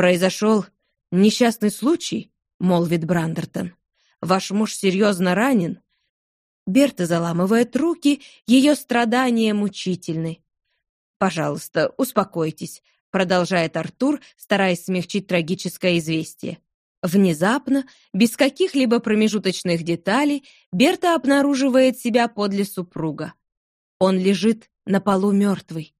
«Произошел несчастный случай», — молвит Брандертон. «Ваш муж серьезно ранен». Берта заламывает руки, ее страдания мучительны. «Пожалуйста, успокойтесь», — продолжает Артур, стараясь смягчить трагическое известие. Внезапно, без каких-либо промежуточных деталей, Берта обнаруживает себя подле супруга. Он лежит на полу мертвый.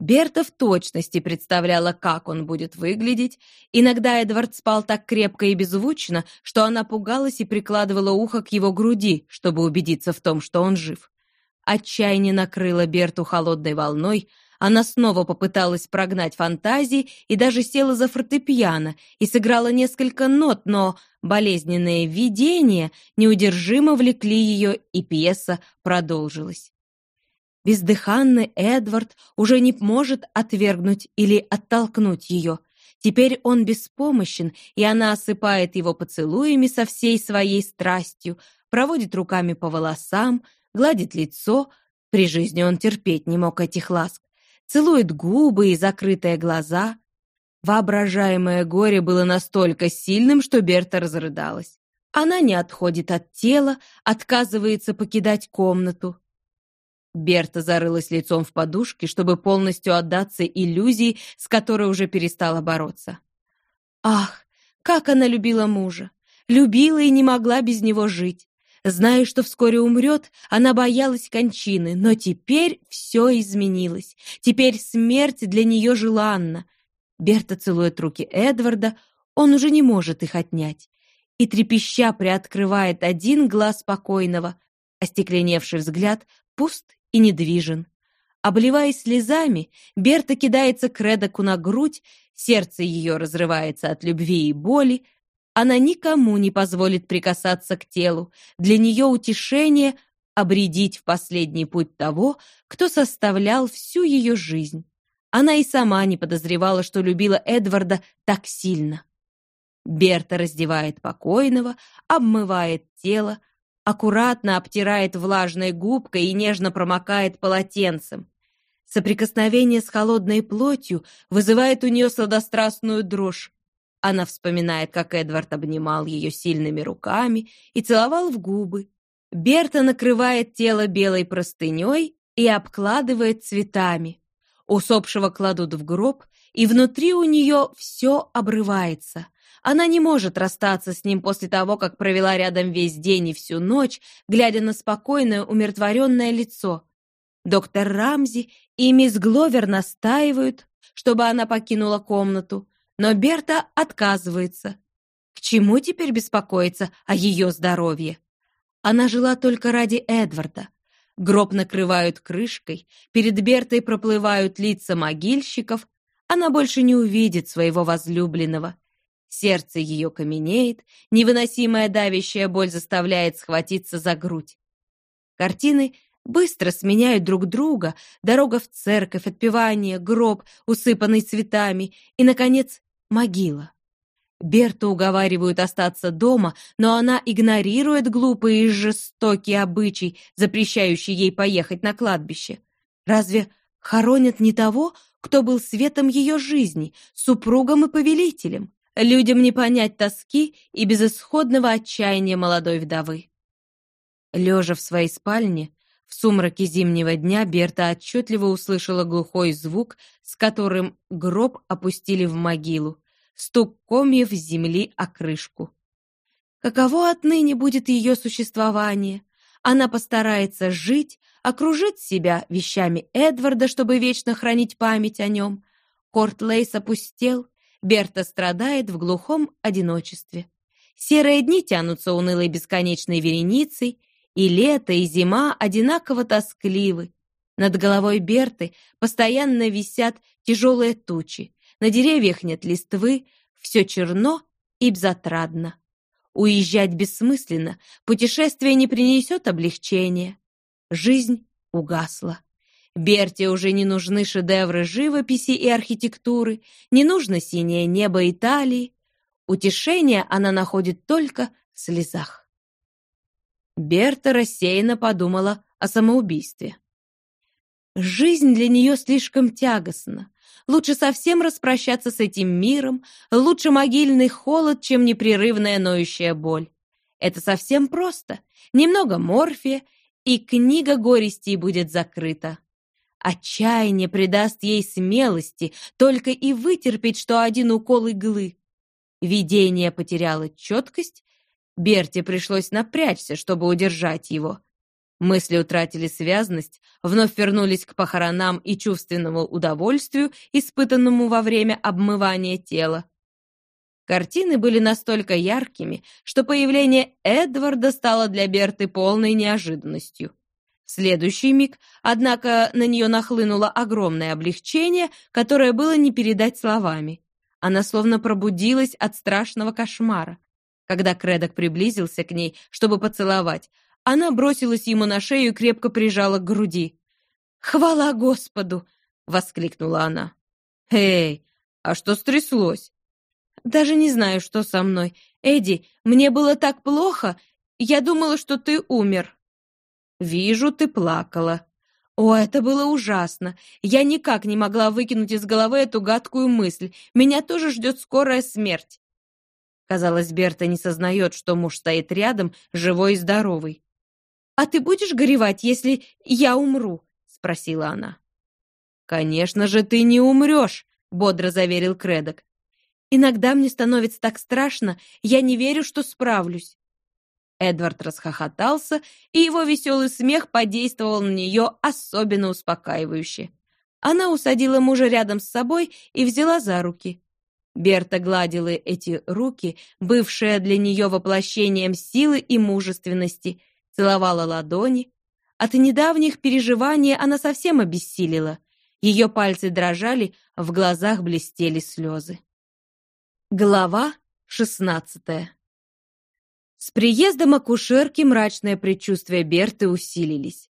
Берта в точности представляла, как он будет выглядеть. Иногда Эдвард спал так крепко и беззвучно, что она пугалась и прикладывала ухо к его груди, чтобы убедиться в том, что он жив. Отчаяние накрыло Берту холодной волной, она снова попыталась прогнать фантазии и даже села за фортепиано и сыграла несколько нот, но болезненные видения неудержимо влекли ее, и пьеса продолжилась. Бездыханный Эдвард уже не может отвергнуть или оттолкнуть ее. Теперь он беспомощен, и она осыпает его поцелуями со всей своей страстью, проводит руками по волосам, гладит лицо. При жизни он терпеть не мог этих ласк. Целует губы и закрытые глаза. Воображаемое горе было настолько сильным, что Берта разрыдалась. Она не отходит от тела, отказывается покидать комнату. Берта зарылась лицом в подушки, чтобы полностью отдаться иллюзии, с которой уже перестала бороться. Ах, как она любила мужа! Любила и не могла без него жить. Зная, что вскоре умрет, она боялась кончины, но теперь все изменилось. Теперь смерть для нее желанна. Берта целует руки Эдварда, он уже не может их отнять. И трепеща приоткрывает один глаз покойного. Остекленевший взгляд пуст и недвижен. Обливаясь слезами, Берта кидается к Редоку на грудь, сердце ее разрывается от любви и боли. Она никому не позволит прикасаться к телу. Для нее утешение — обредить в последний путь того, кто составлял всю ее жизнь. Она и сама не подозревала, что любила Эдварда так сильно. Берта раздевает покойного, обмывает тело, аккуратно обтирает влажной губкой и нежно промокает полотенцем. Соприкосновение с холодной плотью вызывает у нее сладострастную дрожь. Она вспоминает, как Эдвард обнимал ее сильными руками и целовал в губы. Берта накрывает тело белой простыней и обкладывает цветами. Усопшего кладут в гроб, и внутри у нее все обрывается. Она не может расстаться с ним после того, как провела рядом весь день и всю ночь, глядя на спокойное, умиротворенное лицо. Доктор Рамзи и мисс Гловер настаивают, чтобы она покинула комнату, но Берта отказывается. К чему теперь беспокоиться о ее здоровье? Она жила только ради Эдварда. Гроб накрывают крышкой, перед Бертой проплывают лица могильщиков, она больше не увидит своего возлюбленного — Сердце ее каменеет, невыносимая давящая боль заставляет схватиться за грудь. Картины быстро сменяют друг друга, дорога в церковь, отпевание, гроб, усыпанный цветами и, наконец, могила. Берту уговаривают остаться дома, но она игнорирует глупый и жестокий обычай, запрещающий ей поехать на кладбище. Разве хоронят не того, кто был светом ее жизни, супругом и повелителем? Людям не понять тоски и безысходного отчаяния молодой вдовы. Лежа в своей спальне, в сумраке зимнего дня Берта отчетливо услышала глухой звук, с которым гроб опустили в могилу, стук комьев земли о крышку. Каково отныне будет ее существование? Она постарается жить, окружить себя вещами Эдварда, чтобы вечно хранить память о нем. Корт Лейс опустел, Берта страдает в глухом одиночестве. Серые дни тянутся унылой бесконечной вереницей, и лето, и зима одинаково тоскливы. Над головой Берты постоянно висят тяжелые тучи, на деревьях нет листвы, все черно и безотрадно. Уезжать бессмысленно, путешествие не принесет облегчения. Жизнь угасла. Берте уже не нужны шедевры живописи и архитектуры, не нужно синее небо Италии. Утешение она находит только в слезах. Берта рассеянно подумала о самоубийстве. Жизнь для нее слишком тягостна. Лучше совсем распрощаться с этим миром, лучше могильный холод, чем непрерывная ноющая боль. Это совсем просто. Немного морфия, и книга горестей будет закрыта. Отчаяние придаст ей смелости только и вытерпеть, что один укол иглы. Видение потеряло четкость, Берте пришлось напрячься, чтобы удержать его. Мысли утратили связность, вновь вернулись к похоронам и чувственному удовольствию, испытанному во время обмывания тела. Картины были настолько яркими, что появление Эдварда стало для Берты полной неожиданностью. Следующий миг, однако, на нее нахлынуло огромное облегчение, которое было не передать словами. Она словно пробудилась от страшного кошмара. Когда Кредок приблизился к ней, чтобы поцеловать, она бросилась ему на шею и крепко прижала к груди. «Хвала Господу!» — воскликнула она. «Эй, а что стряслось?» «Даже не знаю, что со мной. Эдди, мне было так плохо. Я думала, что ты умер». «Вижу, ты плакала». О, это было ужасно. Я никак не могла выкинуть из головы эту гадкую мысль. Меня тоже ждет скорая смерть. Казалось, Берта не сознает, что муж стоит рядом, живой и здоровый. «А ты будешь горевать, если я умру?» — спросила она. «Конечно же, ты не умрешь», — бодро заверил Кредок. «Иногда мне становится так страшно, я не верю, что справлюсь». Эдвард расхохотался, и его веселый смех подействовал на нее особенно успокаивающе. Она усадила мужа рядом с собой и взяла за руки. Берта гладила эти руки, бывшие для нее воплощением силы и мужественности, целовала ладони. От недавних переживаний она совсем обессилила. Ее пальцы дрожали, в глазах блестели слезы. Глава шестнадцатая С приездом акушерки мрачное предчувствие Берты усилились.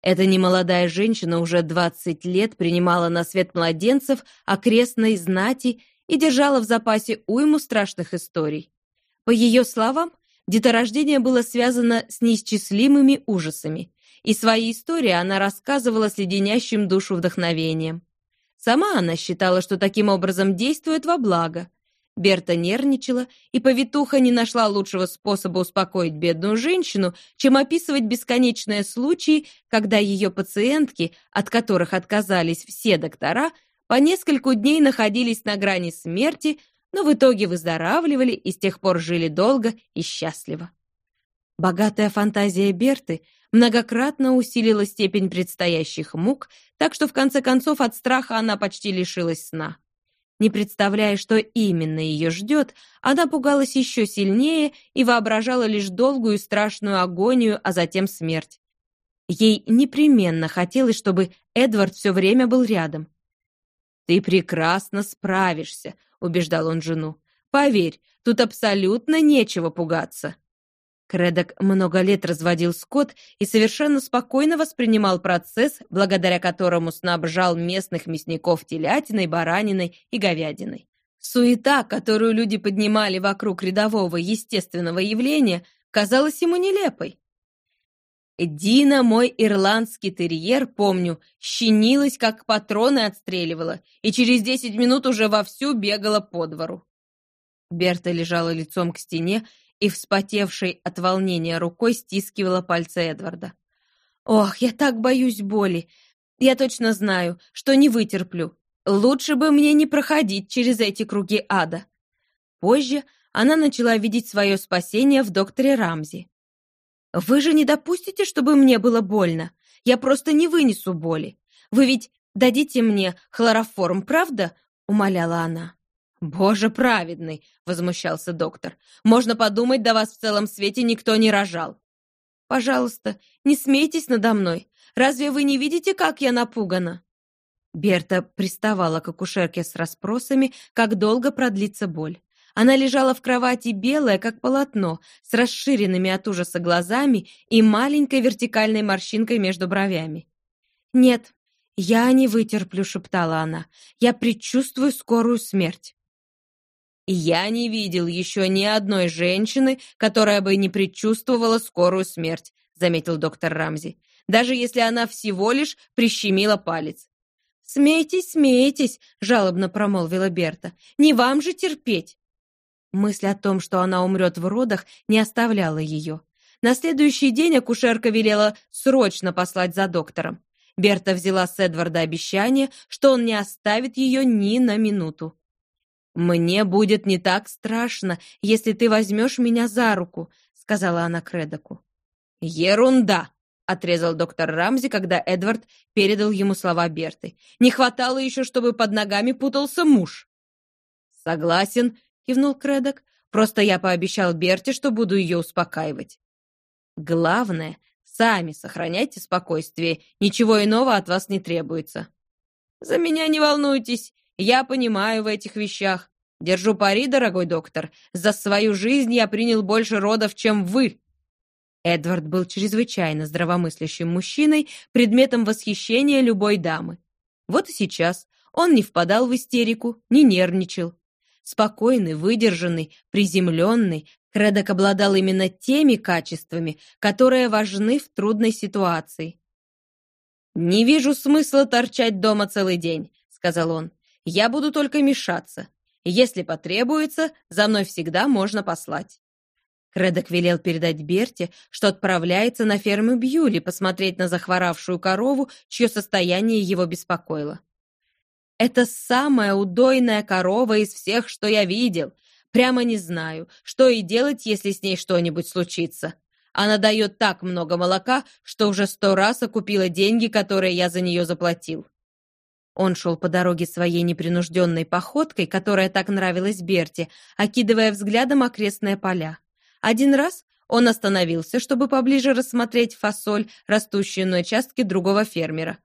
Эта немолодая женщина уже двадцать лет принимала на свет младенцев окрестной знати и держала в запасе уйму страшных историй. По ее словам, Деторождение было связано с неисчислимыми ужасами, и свои истории она рассказывала с леденящим душу вдохновением. Сама она считала, что таким образом действует во благо. Берта нервничала, и повитуха не нашла лучшего способа успокоить бедную женщину, чем описывать бесконечные случаи, когда ее пациентки, от которых отказались все доктора, по нескольку дней находились на грани смерти, но в итоге выздоравливали и с тех пор жили долго и счастливо. Богатая фантазия Берты многократно усилила степень предстоящих мук, так что в конце концов от страха она почти лишилась сна. Не представляя, что именно ее ждет, она пугалась еще сильнее и воображала лишь долгую страшную агонию, а затем смерть. Ей непременно хотелось, чтобы Эдвард все время был рядом. «Ты прекрасно справишься», — убеждал он жену. «Поверь, тут абсолютно нечего пугаться». Кредок много лет разводил скот и совершенно спокойно воспринимал процесс, благодаря которому снабжал местных мясников телятиной, бараниной и говядиной. Суета, которую люди поднимали вокруг рядового естественного явления, казалась ему нелепой. Дина, мой ирландский терьер, помню, щенилась, как патроны отстреливала, и через десять минут уже вовсю бегала по двору. Берта лежала лицом к стене и, вспотевшей от волнения рукой, стискивала пальцы Эдварда. «Ох, я так боюсь боли! Я точно знаю, что не вытерплю. Лучше бы мне не проходить через эти круги ада». Позже она начала видеть свое спасение в докторе Рамзи. «Вы же не допустите, чтобы мне было больно? Я просто не вынесу боли. Вы ведь дадите мне хлороформ, правда?» — умоляла она. «Боже праведный!» — возмущался доктор. «Можно подумать, до вас в целом свете никто не рожал». «Пожалуйста, не смейтесь надо мной. Разве вы не видите, как я напугана?» Берта приставала к акушерке с расспросами, как долго продлится боль. Она лежала в кровати белая, как полотно, с расширенными от ужаса глазами и маленькой вертикальной морщинкой между бровями. «Нет, я не вытерплю», — шептала она. «Я предчувствую скорую смерть». «Я не видел еще ни одной женщины, которая бы не предчувствовала скорую смерть», — заметил доктор Рамзи, «даже если она всего лишь прищемила палец. «Смейтесь, смейтесь», — жалобно промолвила Берта. «Не вам же терпеть». Мысль о том, что она умрет в родах, не оставляла ее. На следующий день акушерка велела срочно послать за доктором. Берта взяла с Эдварда обещание, что он не оставит ее ни на минуту. «Мне будет не так страшно, если ты возьмешь меня за руку», — сказала она Кредоку. «Ерунда!» — отрезал доктор Рамзи, когда Эдвард передал ему слова Берты. «Не хватало еще, чтобы под ногами путался муж». «Согласен», — кивнул Кредок. «Просто я пообещал Берте, что буду ее успокаивать». «Главное, сами сохраняйте спокойствие, ничего иного от вас не требуется». «За меня не волнуйтесь, я понимаю в этих вещах. Держу пари, дорогой доктор, за свою жизнь я принял больше родов, чем вы». Эдвард был чрезвычайно здравомыслящим мужчиной, предметом восхищения любой дамы. Вот и сейчас он не впадал в истерику, не нервничал. Спокойный, выдержанный, приземленный, Кредок обладал именно теми качествами, которые важны в трудной ситуации. «Не вижу смысла торчать дома целый день», — сказал он. «Я буду только мешаться. Если потребуется, за мной всегда можно послать». Кредок велел передать Берте, что отправляется на ферму Бьюли посмотреть на захворавшую корову, чье состояние его беспокоило. «Это самая удойная корова из всех, что я видел. Прямо не знаю, что и делать, если с ней что-нибудь случится. Она дает так много молока, что уже сто раз окупила деньги, которые я за нее заплатил». Он шел по дороге своей непринужденной походкой, которая так нравилась Берте, окидывая взглядом окрестные поля. Один раз он остановился, чтобы поближе рассмотреть фасоль, растущую на участке другого фермера.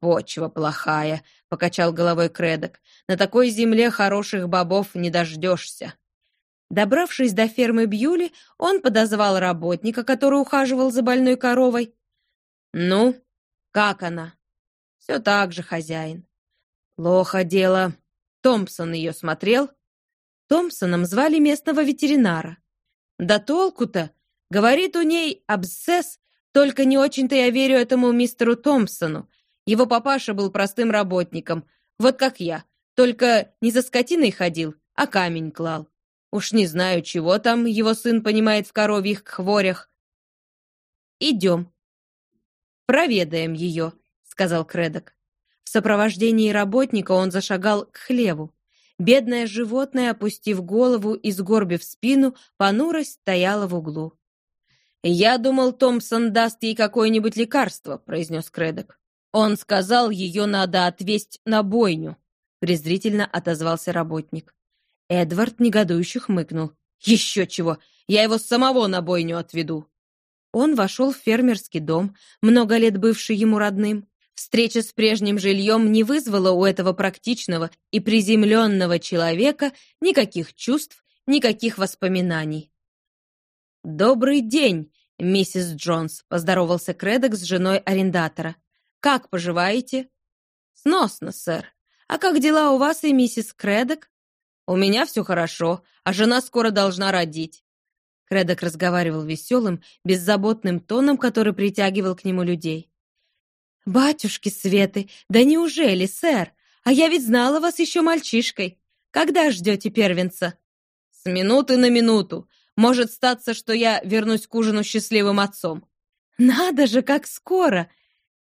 «Почва плохая», — покачал головой Кредок. «На такой земле хороших бобов не дождешься». Добравшись до фермы Бьюли, он подозвал работника, который ухаживал за больной коровой. «Ну, как она?» «Все так же, хозяин». «Плохо дело. Томпсон ее смотрел?» Томпсоном звали местного ветеринара. Да толку-то? Говорит у ней абсцесс, только не очень-то я верю этому мистеру Томпсону. Его папаша был простым работником, вот как я, только не за скотиной ходил, а камень клал. Уж не знаю, чего там его сын понимает в коровьих хворях. «Идем. Проведаем ее», — сказал Кредок. В сопровождении работника он зашагал к хлеву. Бедное животное, опустив голову и сгорбив спину, понуро стояло в углу. «Я думал, Томпсон даст ей какое-нибудь лекарство», — произнес Кредок. «Он сказал, ее надо отвесть на бойню», — презрительно отозвался работник. Эдвард негодующе хмыкнул. «Еще чего! Я его самого на бойню отведу!» Он вошел в фермерский дом, много лет бывший ему родным. Встреча с прежним жильем не вызвала у этого практичного и приземленного человека никаких чувств, никаких воспоминаний. «Добрый день, миссис Джонс», — поздоровался Кредок с женой арендатора. «Как поживаете?» «Сносно, сэр. А как дела у вас и миссис Кредок?» «У меня все хорошо, а жена скоро должна родить». Кредок разговаривал веселым, беззаботным тоном, который притягивал к нему людей. «Батюшки Светы, да неужели, сэр? А я ведь знала вас еще мальчишкой. Когда ждете первенца?» «С минуты на минуту. Может статься, что я вернусь к ужину счастливым отцом». «Надо же, как скоро!»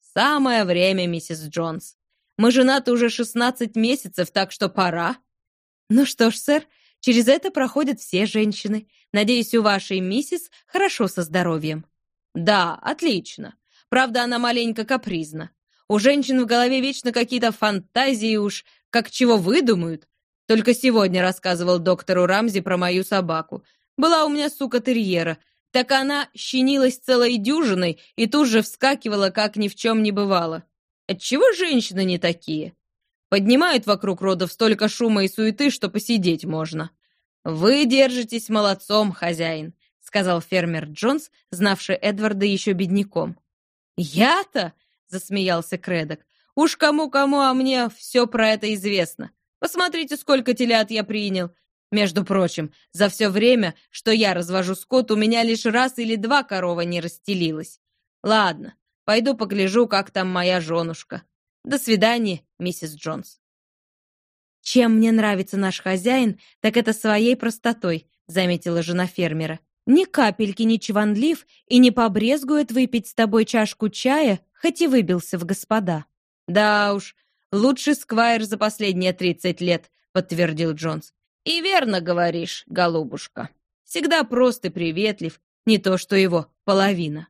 «Самое время, миссис Джонс. Мы женаты уже шестнадцать месяцев, так что пора». «Ну что ж, сэр, через это проходят все женщины. Надеюсь, у вашей миссис хорошо со здоровьем». «Да, отлично. Правда, она маленько капризна. У женщин в голове вечно какие-то фантазии уж, как чего выдумают. Только сегодня рассказывал доктору Рамзи про мою собаку. Была у меня сука-терьера. Так она щенилась целой дюжиной и тут же вскакивала, как ни в чем не бывало. Отчего женщины не такие? Поднимают вокруг родов столько шума и суеты, что посидеть можно. Вы держитесь молодцом, хозяин, сказал фермер Джонс, знавший Эдварда еще бедняком. «Я-то?» — засмеялся Кредок. «Уж кому-кому, а мне все про это известно. Посмотрите, сколько телят я принял. Между прочим, за все время, что я развожу скот, у меня лишь раз или два корова не расстелилась. Ладно, пойду погляжу, как там моя женушка. До свидания, миссис Джонс. Чем мне нравится наш хозяин, так это своей простотой, заметила жена фермера. Ни капельки не чванлив и не побрезгует выпить с тобой чашку чая, хоть и выбился в господа. Да уж, лучший сквайр за последние тридцать лет, подтвердил Джонс. И верно говоришь, голубушка. Всегда прост и приветлив, не то что его половина.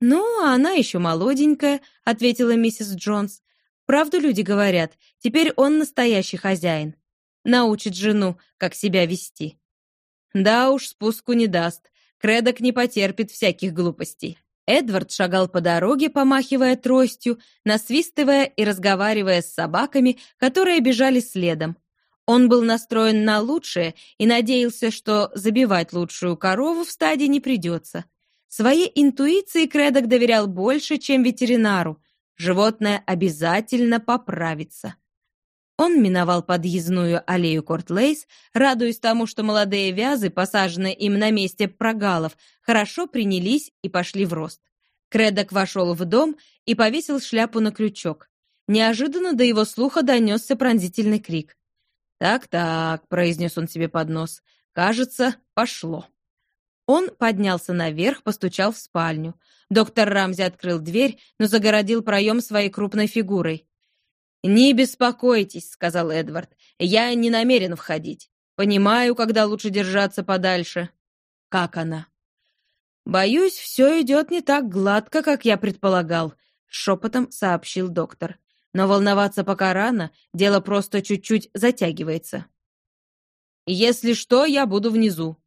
«Ну, а она еще молоденькая», — ответила миссис Джонс. «Правду люди говорят, теперь он настоящий хозяин. Научит жену, как себя вести». Да уж, спуску не даст. Кредок не потерпит всяких глупостей. Эдвард шагал по дороге, помахивая тростью, насвистывая и разговаривая с собаками, которые бежали следом. Он был настроен на лучшее и надеялся, что забивать лучшую корову в стаде не придется. Своей интуиции Кредок доверял больше, чем ветеринару. Животное обязательно поправится. Он миновал подъездную аллею Кортлейс, радуясь тому, что молодые вязы, посаженные им на месте прогалов, хорошо принялись и пошли в рост. Кредок вошел в дом и повесил шляпу на крючок. Неожиданно до его слуха донесся пронзительный крик. «Так-так», — произнес он себе под нос, — «кажется, пошло». Он поднялся наверх, постучал в спальню. Доктор Рамзи открыл дверь, но загородил проем своей крупной фигурой. «Не беспокойтесь», — сказал Эдвард. «Я не намерен входить. Понимаю, когда лучше держаться подальше». «Как она?» «Боюсь, все идет не так гладко, как я предполагал», — шепотом сообщил доктор. «Но волноваться пока рано, дело просто чуть-чуть затягивается». «Если что, я буду внизу»,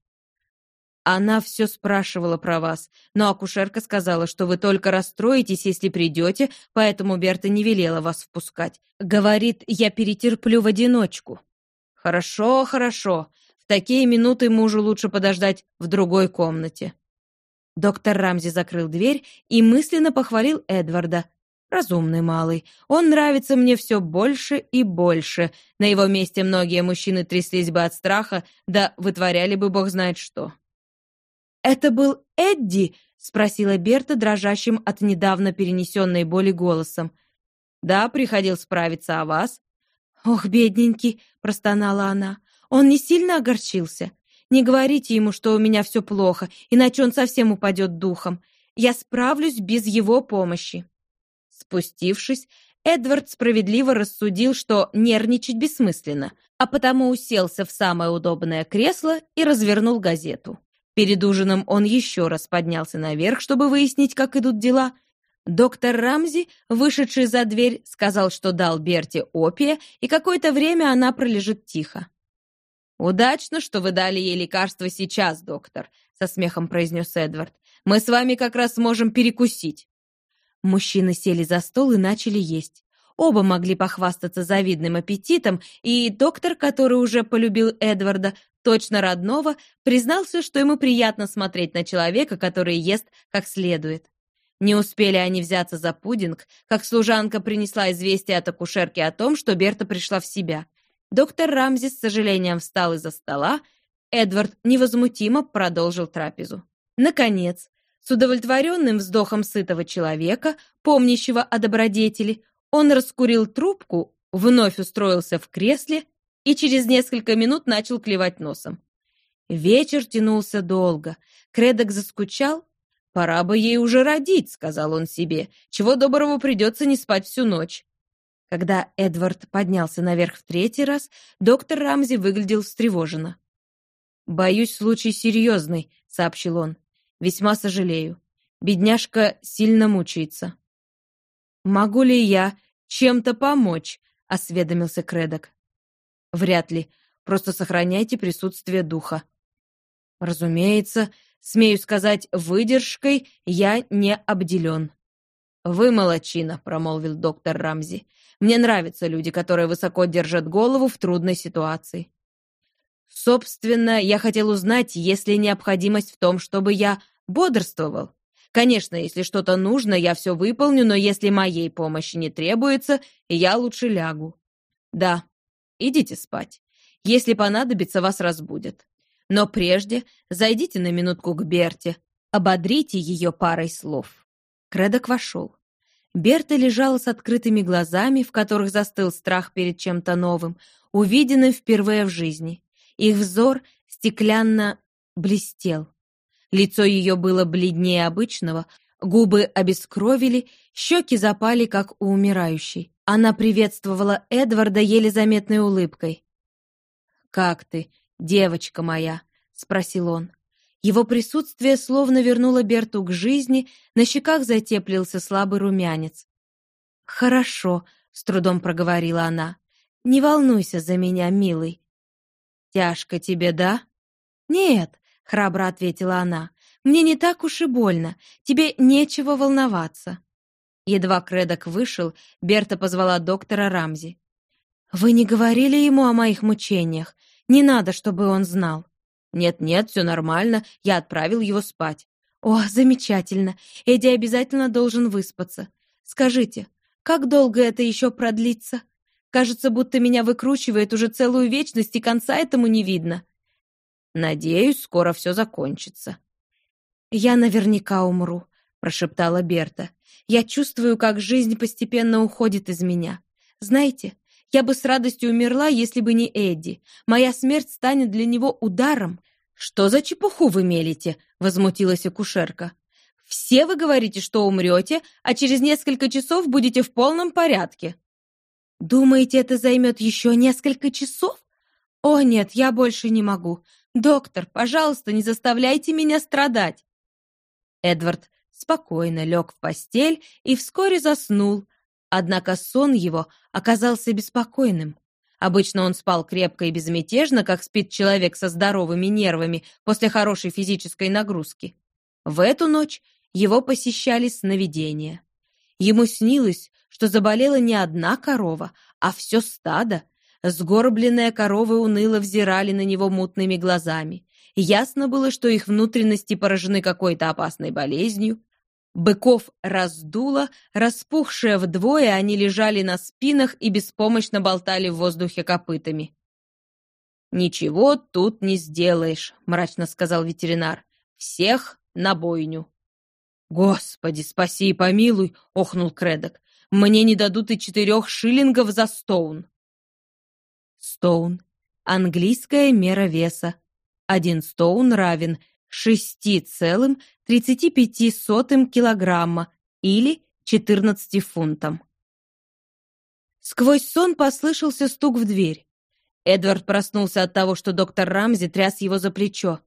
она все спрашивала про вас, но акушерка сказала, что вы только расстроитесь, если придете, поэтому Берта не велела вас впускать. Говорит, я перетерплю в одиночку. Хорошо, хорошо. В такие минуты мужу лучше подождать в другой комнате. Доктор Рамзи закрыл дверь и мысленно похвалил Эдварда. Разумный малый. Он нравится мне все больше и больше. На его месте многие мужчины тряслись бы от страха, да вытворяли бы бог знает что. «Это был Эдди?» — спросила Берта, дрожащим от недавно перенесенной боли голосом. «Да, приходил справиться о вас». «Ох, бедненький!» — простонала она. «Он не сильно огорчился? Не говорите ему, что у меня все плохо, иначе он совсем упадет духом. Я справлюсь без его помощи». Спустившись, Эдвард справедливо рассудил, что нервничать бессмысленно, а потому уселся в самое удобное кресло и развернул газету. Перед ужином он еще раз поднялся наверх, чтобы выяснить, как идут дела. Доктор Рамзи, вышедший за дверь, сказал, что дал Берте опия, и какое-то время она пролежит тихо. «Удачно, что вы дали ей лекарство сейчас, доктор», — со смехом произнес Эдвард. «Мы с вами как раз сможем перекусить». Мужчины сели за стол и начали есть. Оба могли похвастаться завидным аппетитом, и доктор, который уже полюбил Эдварда, точно родного, признался, что ему приятно смотреть на человека, который ест как следует. Не успели они взяться за пудинг, как служанка принесла известие от акушерки о том, что Берта пришла в себя. Доктор Рамзи с сожалением встал из-за стола, Эдвард невозмутимо продолжил трапезу. Наконец, с удовлетворенным вздохом сытого человека, помнящего о добродетели, он раскурил трубку, вновь устроился в кресле и через несколько минут начал клевать носом. Вечер тянулся долго. Кредок заскучал. «Пора бы ей уже родить», — сказал он себе. «Чего доброго придется не спать всю ночь». Когда Эдвард поднялся наверх в третий раз, доктор Рамзи выглядел встревоженно. «Боюсь, случай серьезный», — сообщил он. «Весьма сожалею. Бедняжка сильно мучается». «Могу ли я чем-то помочь?» — осведомился Кредок. Вряд ли. Просто сохраняйте присутствие духа. Разумеется, смею сказать, выдержкой я не обделен. «Вы молочина», — промолвил доктор Рамзи. «Мне нравятся люди, которые высоко держат голову в трудной ситуации». «Собственно, я хотел узнать, есть ли необходимость в том, чтобы я бодрствовал. Конечно, если что-то нужно, я все выполню, но если моей помощи не требуется, я лучше лягу. Да, Идите спать. Если понадобится, вас разбудят. Но прежде зайдите на минутку к Берте, ободрите ее парой слов». Кредок вошел. Берта лежала с открытыми глазами, в которых застыл страх перед чем-то новым, увиденным впервые в жизни. Их взор стеклянно блестел. Лицо ее было бледнее обычного, губы обескровили, щеки запали, как у умирающей. Она приветствовала Эдварда еле заметной улыбкой. «Как ты, девочка моя?» — спросил он. Его присутствие словно вернуло Берту к жизни, на щеках затеплился слабый румянец. «Хорошо», — с трудом проговорила она. «Не волнуйся за меня, милый». «Тяжко тебе, да?» «Нет», — храбро ответила она. «Мне не так уж и больно. Тебе нечего волноваться». Едва Кредок вышел, Берта позвала доктора Рамзи. «Вы не говорили ему о моих мучениях? Не надо, чтобы он знал». «Нет-нет, все нормально, я отправил его спать». «О, замечательно. Эдди обязательно должен выспаться. Скажите, как долго это еще продлится? Кажется, будто меня выкручивает уже целую вечность, и конца этому не видно». «Надеюсь, скоро все закончится». «Я наверняка умру», — прошептала Берта. «Я чувствую, как жизнь постепенно уходит из меня. Знаете, я бы с радостью умерла, если бы не Эдди. Моя смерть станет для него ударом. Что за чепуху вы мелите? возмутилась акушерка. Все вы говорите, что умрете, а через несколько часов будете в полном порядке. Думаете, это займет еще несколько часов? О нет, я больше не могу. Доктор, пожалуйста, не заставляйте меня страдать. Эдвард спокойно лег в постель и вскоре заснул, Однако сон его оказался беспокойным. Обычно он спал крепко и безмятежно, как спит человек со здоровыми нервами после хорошей физической нагрузки. В эту ночь его посещали сновидения. Ему снилось, что заболела не одна корова, а все стадо. Сгорбленные коровы уныло взирали на него мутными глазами. Ясно было, что их внутренности поражены какой-то опасной болезнью. Быков раздуло, распухшие вдвое, они лежали на спинах и беспомощно болтали в воздухе копытами. «Ничего тут не сделаешь», — мрачно сказал ветеринар. «Всех на бойню». «Господи, спаси и помилуй!» — охнул Кредок. «Мне не дадут и четырех шиллингов за стоун». Стоун. Английская мера веса. Один стоун равен 6,35 килограмма или 14 фунтам. Сквозь сон послышался стук в дверь. Эдвард проснулся от того, что доктор Рамзи тряс его за плечо.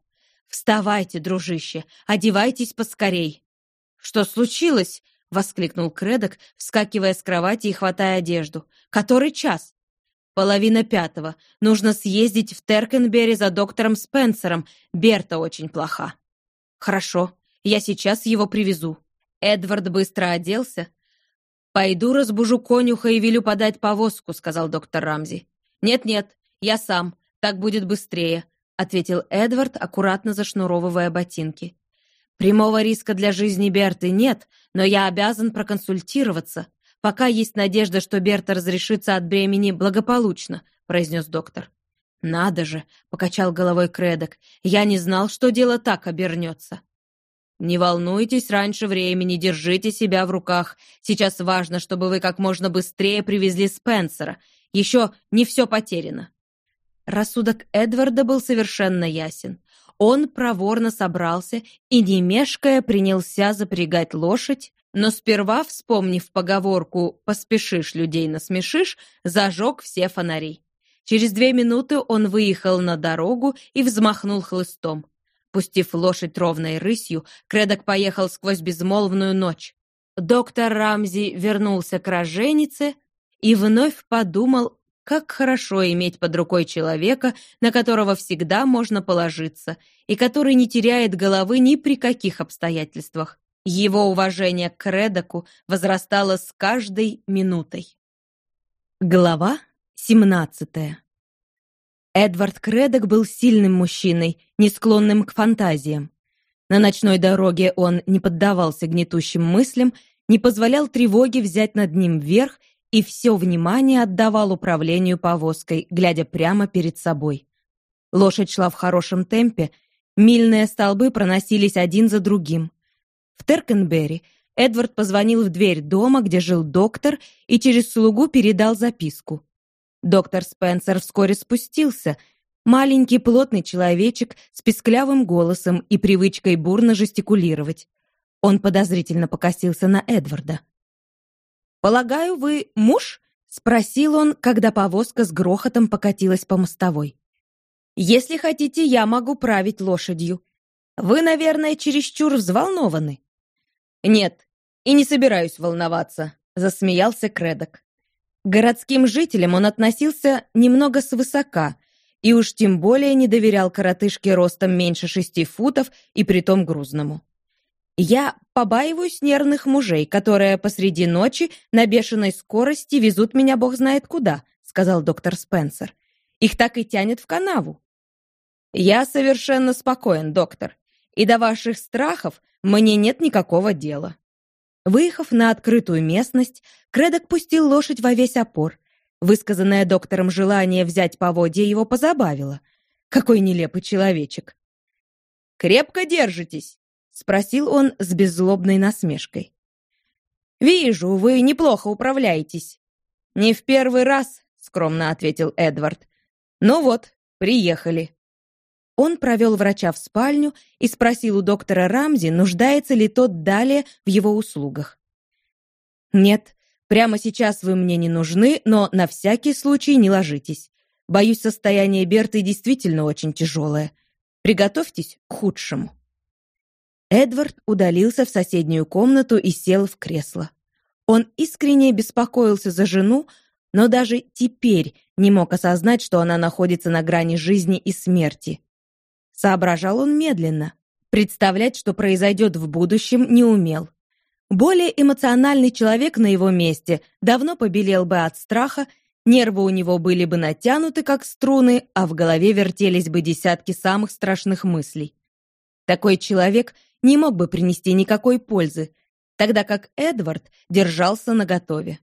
«Вставайте, дружище, одевайтесь поскорей!» «Что случилось?» — воскликнул Кредок, вскакивая с кровати и хватая одежду. «Который час?» Половина пятого. Нужно съездить в Теркенбери за доктором Спенсером. Берта очень плоха. Хорошо, я сейчас его привезу. Эдвард быстро оделся. «Пойду разбужу конюха и велю подать повозку», — сказал доктор Рамзи. «Нет-нет, я сам. Так будет быстрее», — ответил Эдвард, аккуратно зашнуровывая ботинки. «Прямого риска для жизни Берты нет, но я обязан проконсультироваться. «Пока есть надежда, что Берта разрешится от бремени благополучно», — произнес доктор. «Надо же!» — покачал головой Кредок. «Я не знал, что дело так обернется». «Не волнуйтесь раньше времени, держите себя в руках. Сейчас важно, чтобы вы как можно быстрее привезли Спенсера. Еще не все потеряно». Рассудок Эдварда был совершенно ясен. Он проворно собрался и, не мешкая, принялся запрягать лошадь, но сперва, вспомнив поговорку «поспешишь, людей насмешишь», зажег все фонари. Через две минуты он выехал на дорогу и взмахнул хлыстом. Пустив лошадь ровной рысью, Кредок поехал сквозь безмолвную ночь. Доктор Рамзи вернулся к роженице и вновь подумал, как хорошо иметь под рукой человека, на которого всегда можно положиться, и который не теряет головы ни при каких обстоятельствах. Его уважение к Редоку возрастало с каждой минутой. Глава 17 Эдвард Кредок был сильным мужчиной, не склонным к фантазиям. На ночной дороге он не поддавался гнетущим мыслям, не позволял тревоге взять над ним верх и все внимание отдавал управлению повозкой, глядя прямо перед собой. Лошадь шла в хорошем темпе, мильные столбы проносились один за другим. В Теркенбери Эдвард позвонил в дверь дома, где жил доктор, и через слугу передал записку. Доктор Спенсер вскоре спустился. Маленький плотный человечек с писклявым голосом и привычкой бурно жестикулировать. Он подозрительно покосился на Эдварда. «Полагаю, вы муж?» — спросил он, когда повозка с грохотом покатилась по мостовой. «Если хотите, я могу править лошадью. Вы, наверное, чересчур взволнованы». «Нет, и не собираюсь волноваться», — засмеялся Кредок. городским жителям он относился немного свысока и уж тем более не доверял коротышке ростом меньше шести футов и притом грузному. Я побаиваюсь нервных мужей, которые посреди ночи на бешеной скорости везут меня бог знает куда, сказал доктор Спенсер. Их так и тянет в канаву. Я совершенно спокоен, доктор, и до ваших страхов мне нет никакого дела. Выехав на открытую местность, Кредок пустил лошадь во весь опор. Высказанное доктором желание взять поводья его позабавило. Какой нелепый человечек. «Крепко держитесь!» — спросил он с беззлобной насмешкой. «Вижу, вы неплохо управляетесь». «Не в первый раз», — скромно ответил Эдвард. «Ну вот, приехали». Он провел врача в спальню и спросил у доктора Рамзи, нуждается ли тот далее в его услугах. «Нет, прямо сейчас вы мне не нужны, но на всякий случай не ложитесь. Боюсь, состояние Берты действительно очень тяжелое. Приготовьтесь к худшему». Эдвард удалился в соседнюю комнату и сел в кресло. Он искренне беспокоился за жену, но даже теперь не мог осознать, что она находится на грани жизни и смерти. Соображал он медленно. Представлять, что произойдет в будущем, не умел. Более эмоциональный человек на его месте давно побелел бы от страха, нервы у него были бы натянуты, как струны, а в голове вертелись бы десятки самых страшных мыслей. Такой человек не мог бы принести никакой пользы, тогда как Эдвард держался наготове.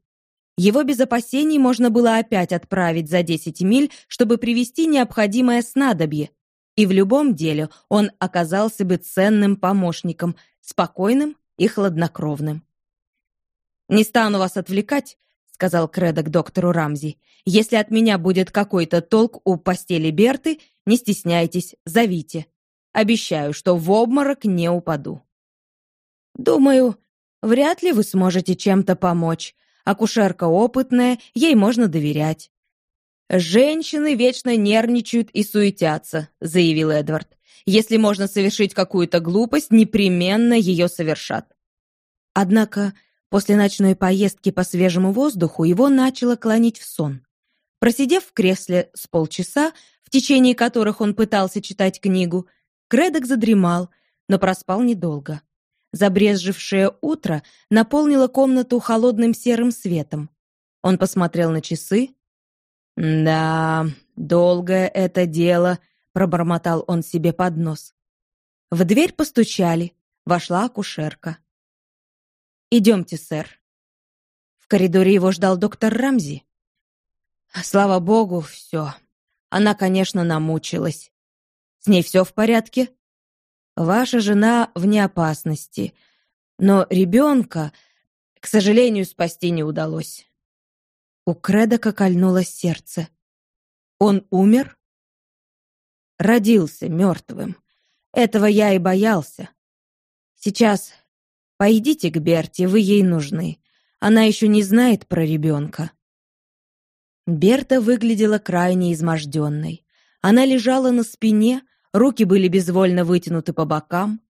Его без опасений можно было опять отправить за 10 миль, чтобы привезти необходимое снадобье, и в любом деле он оказался бы ценным помощником, спокойным и хладнокровным. «Не стану вас отвлекать», — сказал Кредок доктору Рамзи. «Если от меня будет какой-то толк у постели Берты, не стесняйтесь, зовите. Обещаю, что в обморок не упаду. Думаю, вряд ли вы сможете чем-то помочь. Акушерка опытная, ей можно доверять. «Женщины вечно нервничают и суетятся», — заявил Эдвард. «Если можно совершить какую-то глупость, непременно ее совершат». Однако после ночной поездки по свежему воздуху его начало клонить в сон. Просидев в кресле с полчаса, в течение которых он пытался читать книгу, Кредок задремал, но проспал недолго. Забрезжившее утро наполнило комнату холодным серым светом. Он посмотрел на часы. «Да, долгое это дело», — пробормотал он себе под нос. В дверь постучали. Вошла акушерка. «Идемте, сэр». В коридоре его ждал доктор Рамзи. Слава богу, все. Она, конечно, намучилась. С ней все в порядке? Ваша жена вне опасности, но ребенка, к сожалению, спасти не удалось. У Кредока кольнуло сердце. Он умер? Родился мертвым. Этого я и боялся. Сейчас пойдите к Берте, вы ей нужны. Она еще не знает про ребенка. Берта выглядела крайне изможденной. Она лежала на спине, руки были безвольно вытянуты по бокам,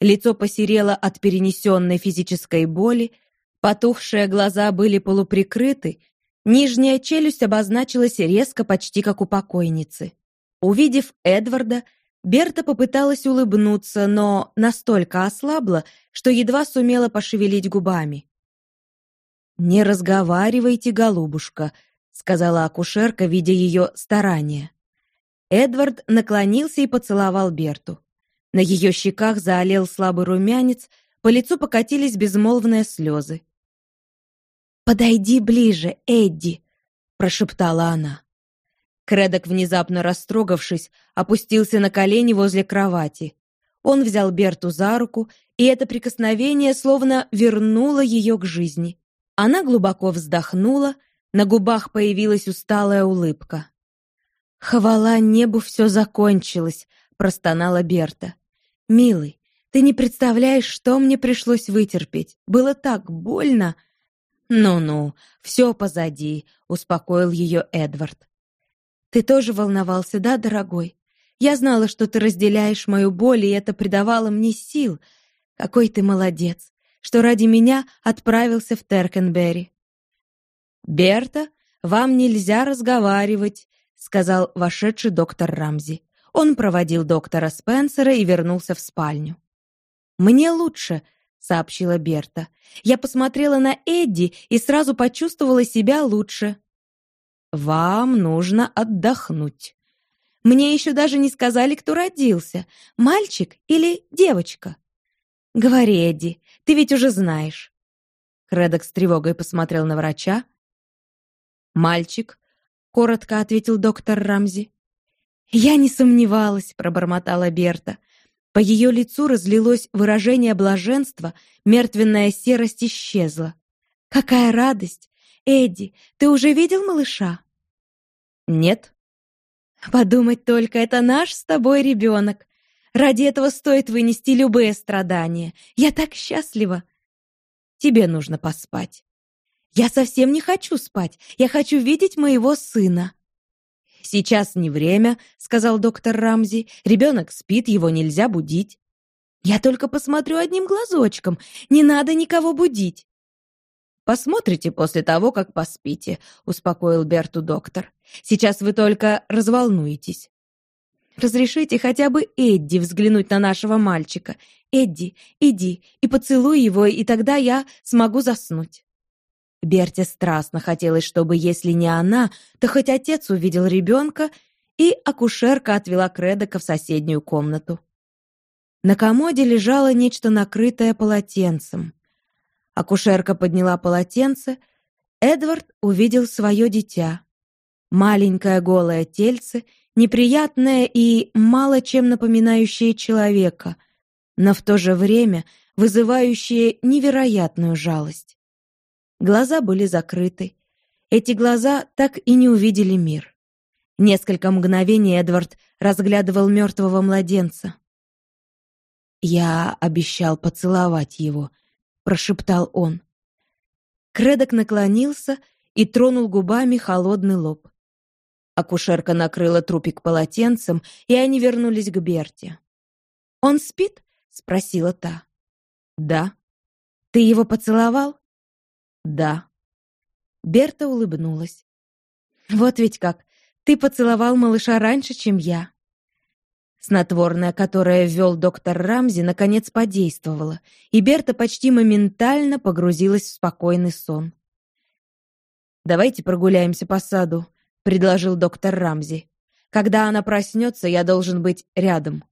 лицо посерело от перенесенной физической боли, потухшие глаза были полуприкрыты, нижняя челюсть обозначилась резко, почти как у покойницы. Увидев Эдварда, Берта попыталась улыбнуться, но настолько ослабла, что едва сумела пошевелить губами. «Не разговаривайте, голубушка», — сказала акушерка, видя ее старания. Эдвард наклонился и поцеловал Берту. На ее щеках заолел слабый румянец, по лицу покатились безмолвные слезы. «Подойди ближе, Эдди!» — прошептала она. Кредок, внезапно растрогавшись, опустился на колени возле кровати. Он взял Берту за руку, и это прикосновение словно вернуло ее к жизни. Она глубоко вздохнула, на губах появилась усталая улыбка. «Хвала небу, все закончилось», — простонала Берта. «Милый, ты не представляешь, что мне пришлось вытерпеть. Было так больно». «Ну-ну, все позади», — успокоил ее Эдвард. «Ты тоже волновался, да, дорогой? Я знала, что ты разделяешь мою боль, и это придавало мне сил. Какой ты молодец, что ради меня отправился в Теркенберри». «Берта, вам нельзя разговаривать», — сказал вошедший доктор Рамзи. Он проводил доктора Спенсера и вернулся в спальню. «Мне лучше», — сообщила Берта. «Я посмотрела на Эдди и сразу почувствовала себя лучше». «Вам нужно отдохнуть». Мне еще даже не сказали, кто родился, мальчик или девочка. Говори, Эдди, ты ведь уже знаешь. Кредок с тревогой посмотрел на врача. «Мальчик», — коротко ответил доктор Рамзи. «Я не сомневалась», — пробормотала Берта. По ее лицу разлилось выражение блаженства, мертвенная серость исчезла. «Какая радость! Эдди, ты уже видел малыша?» «Нет». «Подумать только, это наш с тобой ребенок. Ради этого стоит вынести любые страдания. Я так счастлива!» «Тебе нужно поспать». «Я совсем не хочу спать. Я хочу видеть моего сына». «Сейчас не время», — сказал доктор Рамзи. «Ребенок спит, его нельзя будить». «Я только посмотрю одним глазочком. Не надо никого будить». «Посмотрите после того, как поспите», — успокоил Берту доктор. «Сейчас вы только разволнуетесь». «Разрешите хотя бы Эдди взглянуть на нашего мальчика. Эдди, иди и поцелуй его, и тогда я смогу заснуть». Берте страстно хотелось, чтобы, если не она, то хоть отец увидел ребенка, и акушерка отвела Кредока в соседнюю комнату. На комоде лежало нечто накрытое полотенцем. Акушерка подняла полотенце. Эдвард увидел свое дитя. Маленькое голое тельце, неприятное и мало чем напоминающее человека, но в то же время вызывающее невероятную жалость. Глаза были закрыты. Эти глаза так и не увидели мир. Несколько мгновений Эдвард разглядывал мертвого младенца. «Я обещал поцеловать его», — прошептал он. Кредок наклонился и тронул губами холодный лоб. Акушерка накрыла трупик полотенцем, и они вернулись к Берте. «Он спит?» — спросила та. «Да». «Ты его поцеловал?» «Да». Берта улыбнулась. «Вот ведь как! Ты поцеловал малыша раньше, чем я». Снотворное, которое ввел доктор Рамзи, наконец подействовало, и Берта почти моментально погрузилась в спокойный сон. «Давайте прогуляемся по саду», — предложил доктор Рамзи. «Когда она проснется, я должен быть рядом».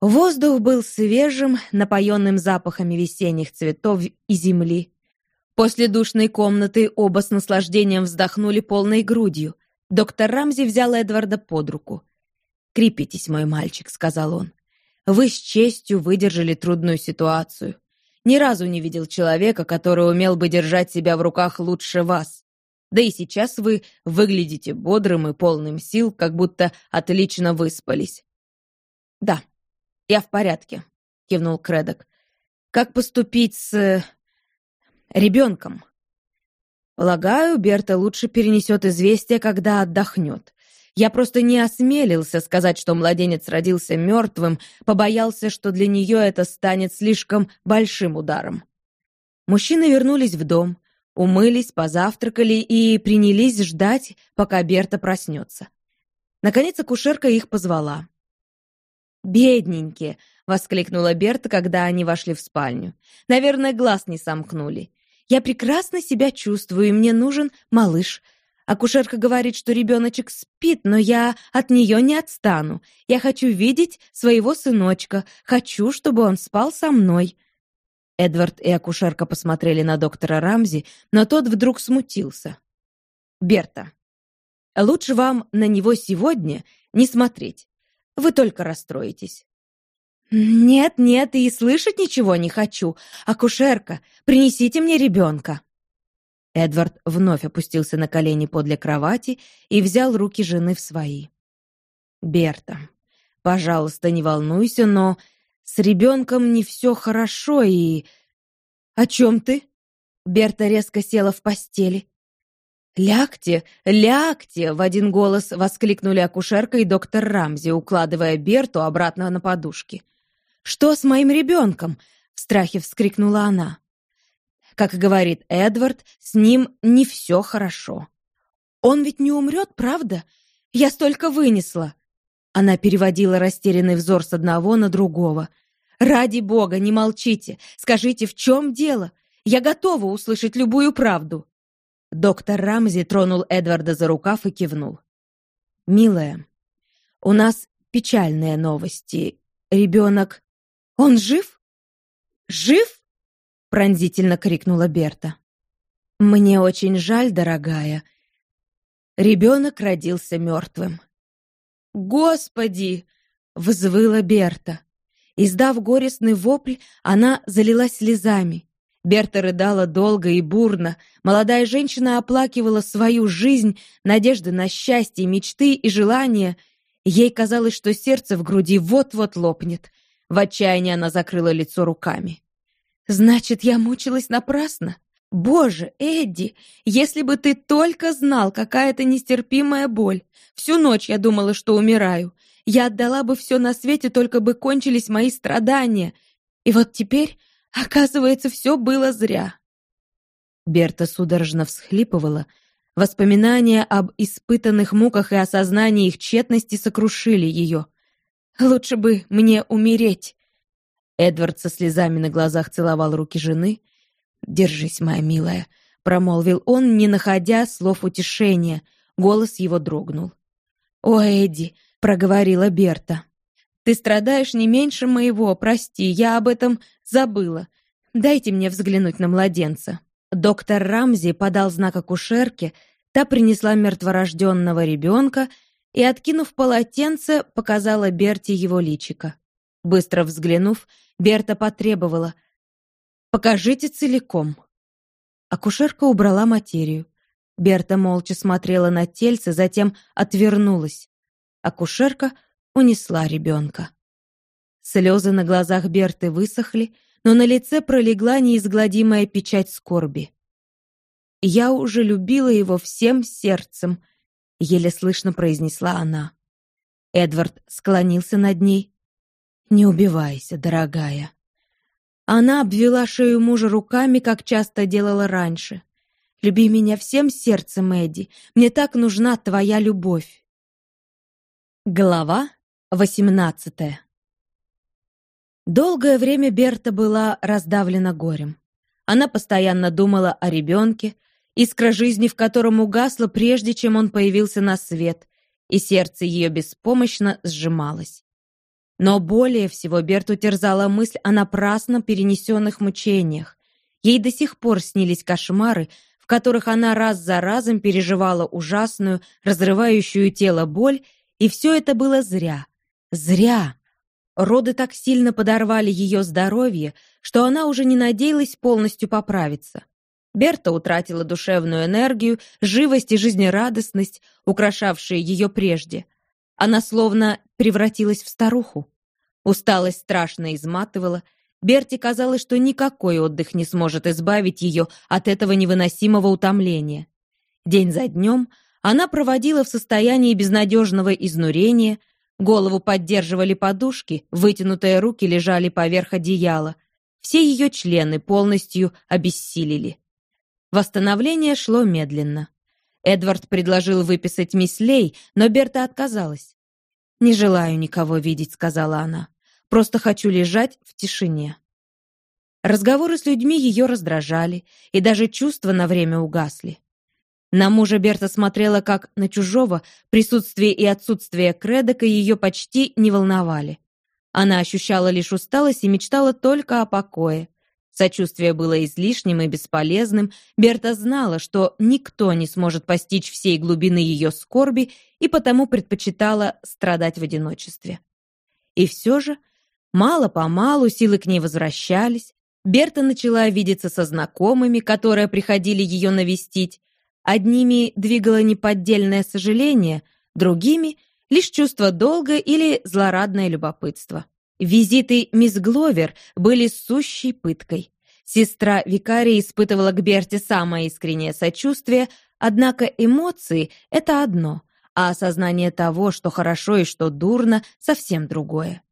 Воздух был свежим, напоенным запахами весенних цветов и земли. После душной комнаты оба с наслаждением вздохнули полной грудью. Доктор Рамзи взял Эдварда под руку. «Крепитесь, мой мальчик», — сказал он. «Вы с честью выдержали трудную ситуацию. Ни разу не видел человека, который умел бы держать себя в руках лучше вас. Да и сейчас вы выглядите бодрым и полным сил, как будто отлично выспались». «Да, я в порядке», — кивнул Кредок. «Как поступить с ребенком. Полагаю, Берта лучше перенесет известие, когда отдохнет. Я просто не осмелился сказать, что младенец родился мертвым, побоялся, что для нее это станет слишком большим ударом. Мужчины вернулись в дом, умылись, позавтракали и принялись ждать, пока Берта проснется. Наконец акушерка их позвала. «Бедненькие!» — воскликнула Берта, когда они вошли в спальню. «Наверное, глаз не сомкнули. Я прекрасно себя чувствую, и мне нужен малыш. Акушерка говорит, что ребеночек спит, но я от нее не отстану. Я хочу видеть своего сыночка, хочу, чтобы он спал со мной». Эдвард и акушерка посмотрели на доктора Рамзи, но тот вдруг смутился. «Берта, лучше вам на него сегодня не смотреть. Вы только расстроитесь. «Нет, нет, и слышать ничего не хочу. Акушерка, принесите мне ребенка». Эдвард вновь опустился на колени подле кровати и взял руки жены в свои. «Берта, пожалуйста, не волнуйся, но с ребенком не все хорошо и...» «О чем ты?» Берта резко села в постели. «Лягте, лягте!» — в один голос воскликнули акушерка и доктор Рамзи, укладывая Берту обратно на подушки. «Что с моим ребенком?» — в страхе вскрикнула она. Как говорит Эдвард, с ним не все хорошо. «Он ведь не умрет, правда? Я столько вынесла!» Она переводила растерянный взор с одного на другого. «Ради бога, не молчите! Скажите, в чем дело? Я готова услышать любую правду!» Доктор Рамзи тронул Эдварда за рукав и кивнул. «Милая, у нас печальные новости. Ребенок... Он жив? Жив?» Пронзительно крикнула Берта. «Мне очень жаль, дорогая. Ребенок родился мертвым». «Господи!» — взвыла Берта. Издав горестный вопль, она залилась слезами. Берта рыдала долго и бурно. Молодая женщина оплакивала свою жизнь, надежды на счастье, мечты и желания. Ей казалось, что сердце в груди вот-вот лопнет. В отчаянии она закрыла лицо руками. «Значит, я мучилась напрасно? Боже, Эдди, если бы ты только знал, какая это нестерпимая боль. Всю ночь я думала, что умираю. Я отдала бы все на свете, только бы кончились мои страдания. И вот теперь Оказывается, все было зря. Берта судорожно всхлипывала. Воспоминания об испытанных муках и осознании их тщетности сокрушили ее. «Лучше бы мне умереть!» Эдвард со слезами на глазах целовал руки жены. «Держись, моя милая», — промолвил он, не находя слов утешения. Голос его дрогнул. «О, Эдди!» — проговорила Берта. Ты страдаешь не меньше моего, прости, я об этом забыла. Дайте мне взглянуть на младенца». Доктор Рамзи подал знак акушерке, та принесла мертворожденного ребенка и, откинув полотенце, показала Берте его личико. Быстро взглянув, Берта потребовала «Покажите целиком». Акушерка убрала материю. Берта молча смотрела на тельце, затем отвернулась. Акушерка — унесла ребенка. Слезы на глазах Берты высохли, но на лице пролегла неизгладимая печать скорби. «Я уже любила его всем сердцем», — еле слышно произнесла она. Эдвард склонился над ней. «Не убивайся, дорогая». Она обвела шею мужа руками, как часто делала раньше. «Люби меня всем сердцем, Эдди. Мне так нужна твоя любовь». Глава 18. Долгое время Берта была раздавлена горем. Она постоянно думала о ребенке, искра жизни в котором угасла, прежде чем он появился на свет, и сердце ее беспомощно сжималось. Но более всего Берту терзала мысль о напрасно перенесенных мучениях. Ей до сих пор снились кошмары, в которых она раз за разом переживала ужасную, разрывающую тело боль, и все это было зря — Зря. Роды так сильно подорвали ее здоровье, что она уже не надеялась полностью поправиться. Берта утратила душевную энергию, живость и жизнерадостность, украшавшие ее прежде. Она словно превратилась в старуху. Усталость страшно изматывала. Берте казалось, что никакой отдых не сможет избавить ее от этого невыносимого утомления. День за днем она проводила в состоянии безнадежного изнурения, Голову поддерживали подушки, вытянутые руки лежали поверх одеяла. Все ее члены полностью обессилели. Восстановление шло медленно. Эдвард предложил выписать мисс Лей, но Берта отказалась. «Не желаю никого видеть», — сказала она. «Просто хочу лежать в тишине». Разговоры с людьми ее раздражали, и даже чувства на время угасли. На мужа Берта смотрела как на чужого, присутствие и отсутствие Кредока ее почти не волновали. Она ощущала лишь усталость и мечтала только о покое. Сочувствие было излишним и бесполезным. Берта знала, что никто не сможет постичь всей глубины ее скорби и потому предпочитала страдать в одиночестве. И все же Мало-помалу силы к ней возвращались. Берта начала видеться со знакомыми, которые приходили ее навестить. Одними двигало неподдельное сожаление, другими — лишь чувство долга или злорадное любопытство. Визиты мисс Гловер были сущей пыткой. Сестра викария испытывала к Берте самое искреннее сочувствие, однако эмоции — это одно, а осознание того, что хорошо и что дурно — совсем другое.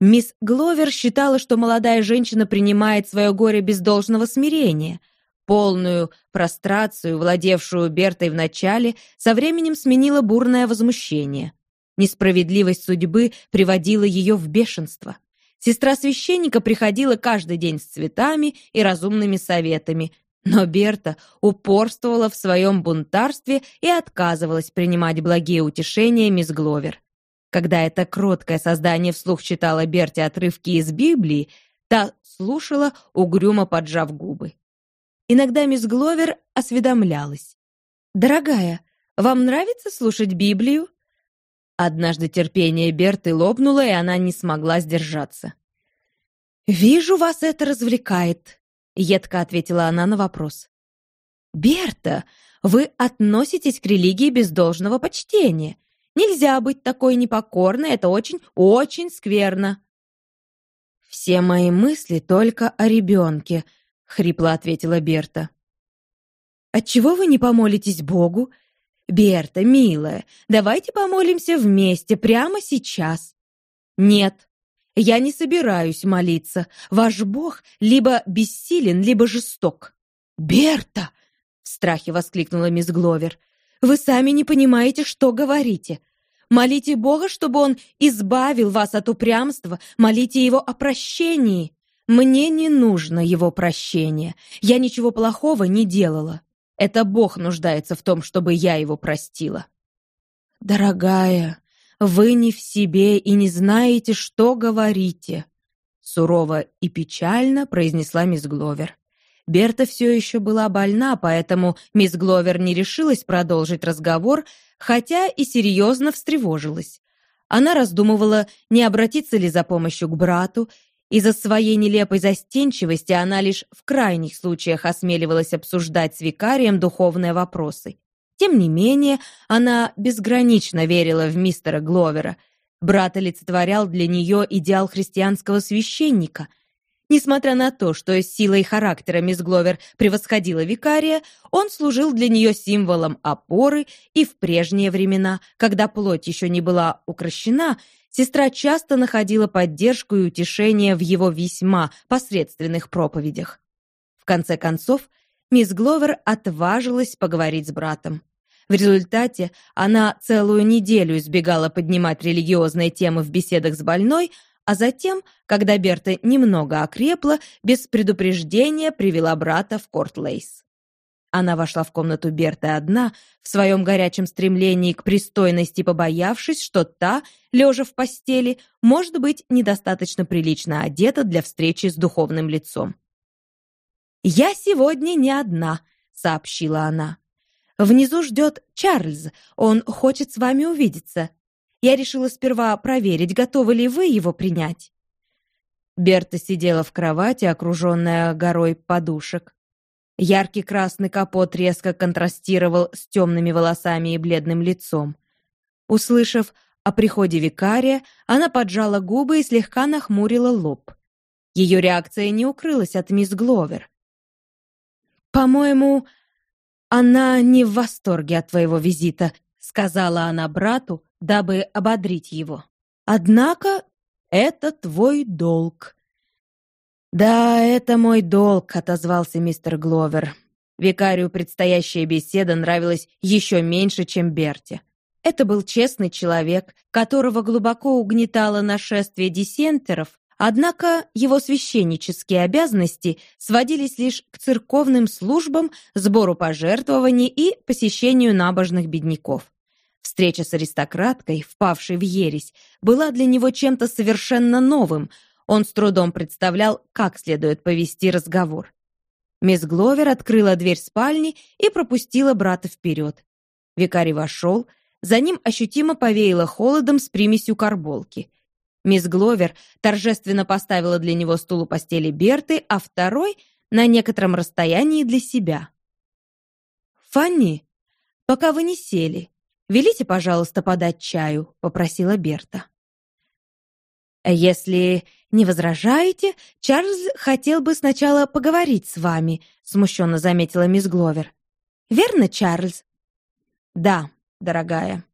Мисс Гловер считала, что молодая женщина принимает свое горе без должного смирения. Полную прострацию, владевшую Бертой вначале, со временем сменила бурное возмущение. Несправедливость судьбы приводила ее в бешенство. Сестра священника приходила каждый день с цветами и разумными советами, но Берта упорствовала в своем бунтарстве и отказывалась принимать благие утешения мисс Гловер. Когда это кроткое создание вслух читало Берте отрывки из Библии, та слушала, угрюмо поджав губы. Иногда мисс Гловер осведомлялась. «Дорогая, вам нравится слушать Библию?» Однажды терпение Берты лопнуло, и она не смогла сдержаться. «Вижу, вас это развлекает», — едко ответила она на вопрос. «Берта, вы относитесь к религии без должного почтения. Нельзя быть такой непокорной, это очень-очень скверно». «Все мои мысли только о ребенке», — хрипло ответила Берта. «Отчего вы не помолитесь Богу «Берта, милая, давайте помолимся вместе прямо сейчас». «Нет, я не собираюсь молиться. Ваш Бог либо бессилен, либо жесток». «Берта!» — в страхе воскликнула мисс Гловер. «Вы сами не понимаете, что говорите. Молите Бога, чтобы Он избавил вас от упрямства, молите Его о прощении. Мне не нужно Его прощения. Я ничего плохого не делала. Это Бог нуждается в том, чтобы я его простила. Дорогая, вы не в себе и не знаете, что говорите, сурово и печально произнесла мисс Гловер. Берта все еще была больна, поэтому мисс Гловер не решилась продолжить разговор, хотя и серьезно встревожилась. Она раздумывала, не обратиться ли за помощью к брату из-за своей нелепой застенчивости она лишь в крайних случаях осмеливалась обсуждать с викарием духовные вопросы. Тем не менее, она безгранично верила в мистера Гловера. Брат олицетворял для нее идеал христианского священника. Несмотря на то, что силой характера мисс Гловер превосходила викария, он служил для нее символом опоры и в прежние времена, когда плоть еще не была укращена, сестра часто находила поддержку и утешение в его весьма посредственных проповедях. В конце концов, мисс Гловер отважилась поговорить с братом. В результате она целую неделю избегала поднимать религиозные темы в беседах с больной, а затем, когда Берта немного окрепла, без предупреждения привела брата в Корт-Лейс. Она вошла в комнату Берты одна, в своем горячем стремлении к пристойности побоявшись, что та, лежа в постели, может быть недостаточно прилично одета для встречи с духовным лицом. «Я сегодня не одна», — сообщила она. «Внизу ждет Чарльз, он хочет с вами увидеться. Я решила сперва проверить, готовы ли вы его принять». Берта сидела в кровати, окруженная горой подушек. Яркий красный капот резко контрастировал с темными волосами и бледным лицом. Услышав о приходе викария, она поджала губы и слегка нахмурила лоб. Ее реакция не укрылась от мисс Гловер. «По-моему, она не в восторге от твоего визита», сказала она брату, дабы ободрить его. «Однако это твой долг. «Да, это мой долг», — отозвался мистер Гловер. Викарию предстоящая беседа нравилась еще меньше, чем Берти. Это был честный человек, которого глубоко угнетало нашествие диссентеров, однако его священнические обязанности сводились лишь к церковным службам, сбору пожертвований и посещению набожных бедняков. Встреча с аристократкой, впавшей в ересь, была для него чем-то совершенно новым — он с трудом представлял, как следует повести разговор. Мисс Гловер открыла дверь спальни и пропустила брата вперед. Викарий вошел, за ним ощутимо повеяло холодом с примесью карболки. Мисс Гловер торжественно поставила для него стул у постели Берты, а второй — на некотором расстоянии для себя. «Фанни, пока вы не сели, велите, пожалуйста, подать чаю», — попросила Берта. «Если не возражаете, Чарльз хотел бы сначала поговорить с вами», — смущенно заметила мисс Гловер. «Верно, Чарльз?» «Да, дорогая».